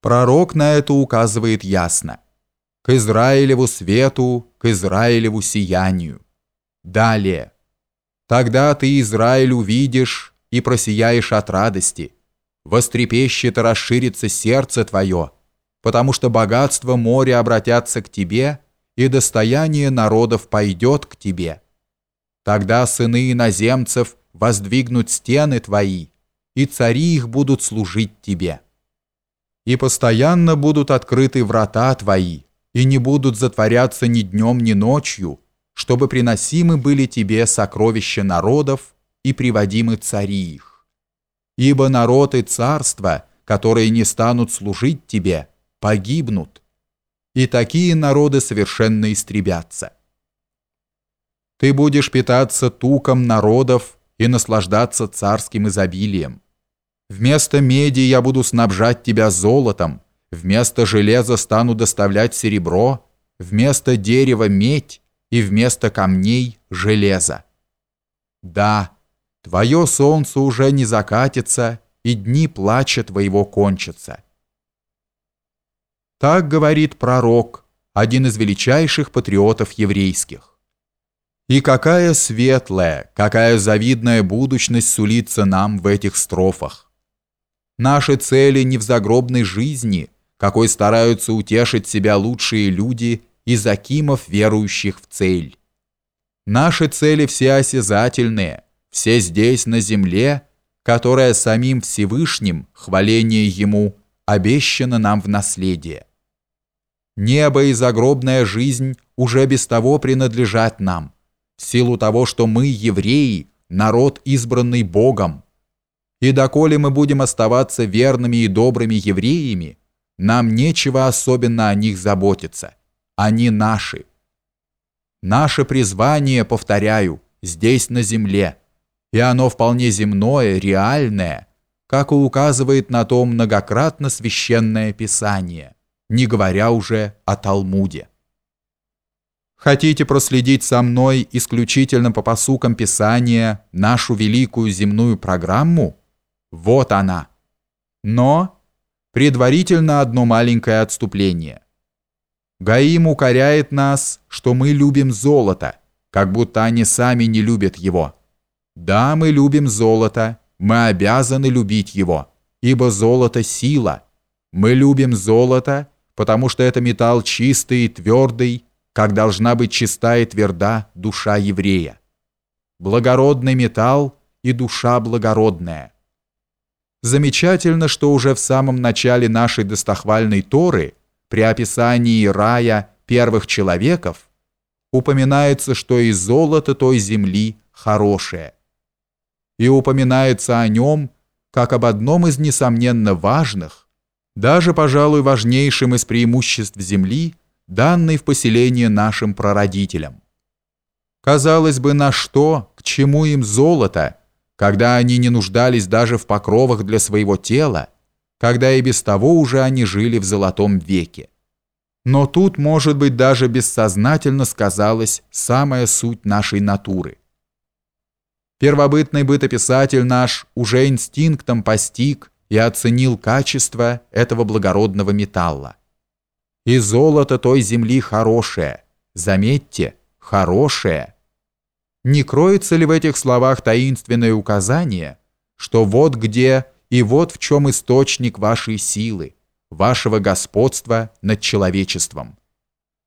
Пророк на это указывает ясно. К Израилеву свету, к Израилеву сиянию. Далее. Тогда ты, Израиль, увидишь и просияешь от радости. Вострепещет и расширится сердце твое, потому что богатство моря обратятся к тебе, и достояние народов пойдет к тебе. Тогда сыны иноземцев воздвигнут стены твои, и цари их будут служить тебе. И постоянно будут открыты врата твои, и не будут затворяться ни днем, ни ночью, чтобы приносимы были тебе сокровища народов и приводимы цари их. Ибо народ и царство, которые не станут служить тебе, погибнут, и такие народы совершенно истребятся. Ты будешь питаться туком народов и наслаждаться царским изобилием. Вместо меди я буду снабжать тебя золотом, вместо железа стану доставлять серебро, вместо дерева медь и вместо камней железо. Да, твое солнце уже не закатится, и дни плача твоего кончатся. Так говорит пророк, один из величайших патриотов еврейских. И какая светлая, какая завидная будущность сулится нам в этих строфах. Наши цели не в загробной жизни, какой стараются утешить себя лучшие люди из акимов, верующих в цель. Наши цели все осязательные, все здесь, на земле, которая самим Всевышним, хваление Ему, обещано нам в наследие. Небо и загробная жизнь уже без того принадлежат нам – в силу того, что мы, евреи, народ, избранный Богом. И доколе мы будем оставаться верными и добрыми евреями, нам нечего особенно о них заботиться. Они наши. Наше призвание, повторяю, здесь на земле, и оно вполне земное, реальное, как и указывает на то многократно священное Писание, не говоря уже о Талмуде. Хотите проследить со мной исключительно по посукам Писания нашу великую земную программу? Вот она. Но предварительно одно маленькое отступление. Гаим укоряет нас, что мы любим золото, как будто они сами не любят его. Да, мы любим золото, мы обязаны любить его, ибо золото – сила. Мы любим золото, потому что это металл чистый и твердый, как должна быть чиста и тверда душа еврея. Благородный металл и душа благородная. Замечательно, что уже в самом начале нашей достохвальной Торы, при описании рая первых человеков, упоминается, что и золото той земли хорошее. И упоминается о нем, как об одном из несомненно важных, даже, пожалуй, важнейшим из преимуществ земли – данный в поселение нашим прародителям. Казалось бы, на что, к чему им золото, когда они не нуждались даже в покровах для своего тела, когда и без того уже они жили в золотом веке. Но тут, может быть, даже бессознательно сказалась самая суть нашей натуры. Первобытный бытописатель наш уже инстинктом постиг и оценил качество этого благородного металла и золото той земли хорошее. Заметьте, хорошее. Не кроется ли в этих словах таинственное указание, что вот где и вот в чем источник вашей силы, вашего господства над человечеством?